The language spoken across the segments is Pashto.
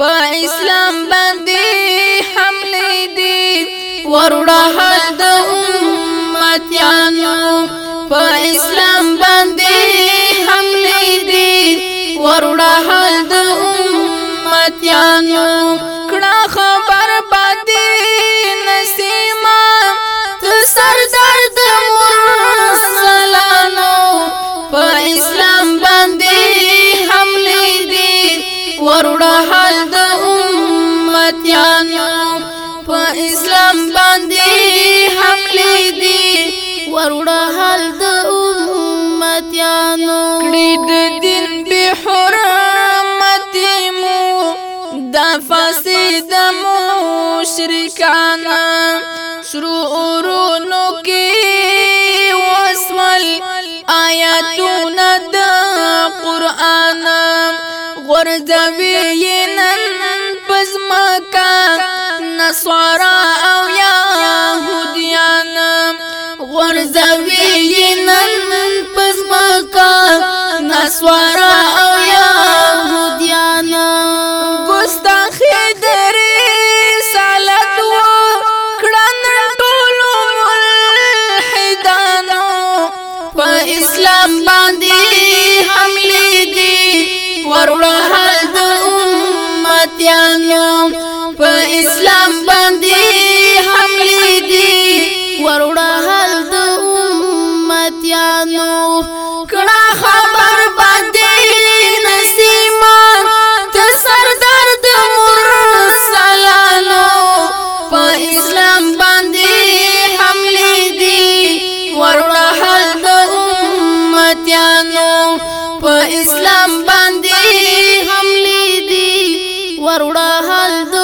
په اسلام باندې حمله دي وروړه د امت یانو په اسلام باندې حمله دي وروړه د امت یانو امتیانو په اسلام باندې حمله دي وروړه حال د امتیانو کړي د دین به حرمت مو د فاسد مشرکان شروعونو کې وسول آیاتونه د قران غرزوي نصارا او يهوديان غرزوي نن پزمکا نصارا او يهوديان ګستاخ درې سالت و کړن ټول ملحدان په اسلام باندې حمله دي ورله د امتيانو اسلام باندې حملې دي وروړه حل د امتیانو کړه خبر باندې نسیما ته سردار د مرسلانو په اسلام باندې حملې دي وروړه حل د امتیانو په اسلام باندې حملې دي وروړه حل د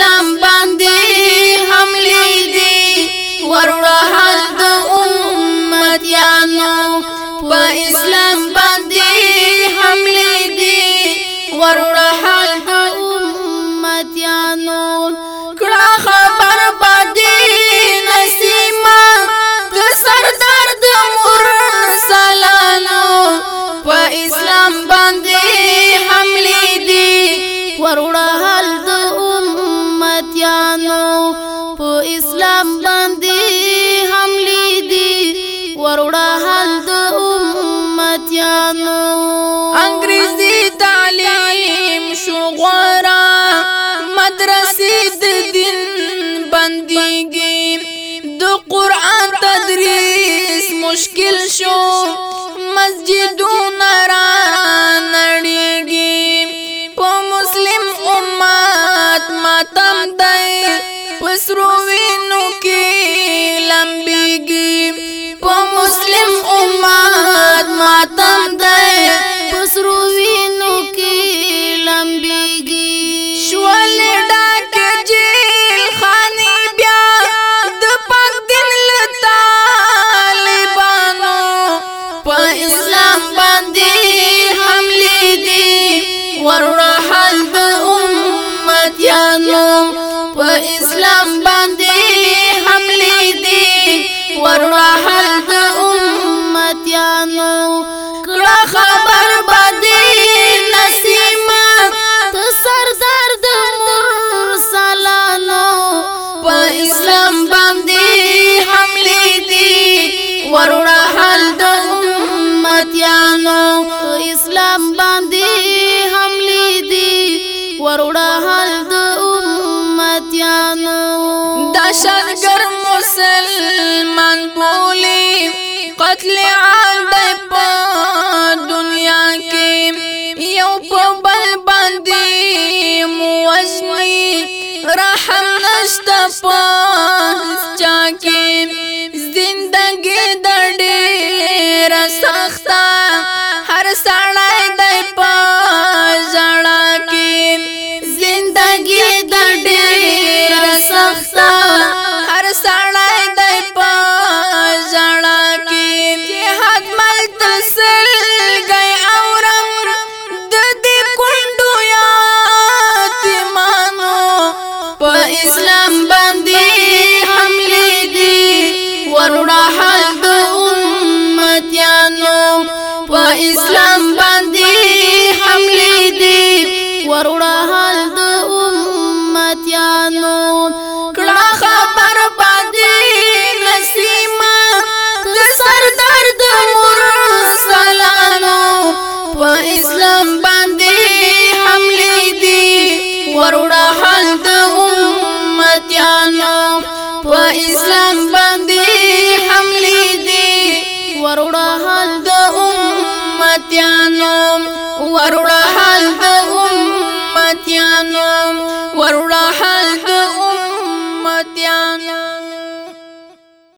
lamba بنديږي د قران تدریس مشکل شو مسجدونه حق باندې حملې دي ورونه حل د امت یانو په اسلام باندې حملې دي ورونه حل د امت یانو کړه خبر باندې نسیمه ته سردار د مرسلانو په اسلام باندې حملې دي ورونه حل ساتیانو اسلام باندې حملې دي وروړه حل د امتیانو دشتګر مسلمان بولی قتل عام دی په دنیا کې یو په بل باندې موجني رحم نشته په تا هر سړی انګريانو په اسلام باندې حملې دي وروړه حال د امتيانو وروړه حال د امتيانو وروړه حال د امتيانو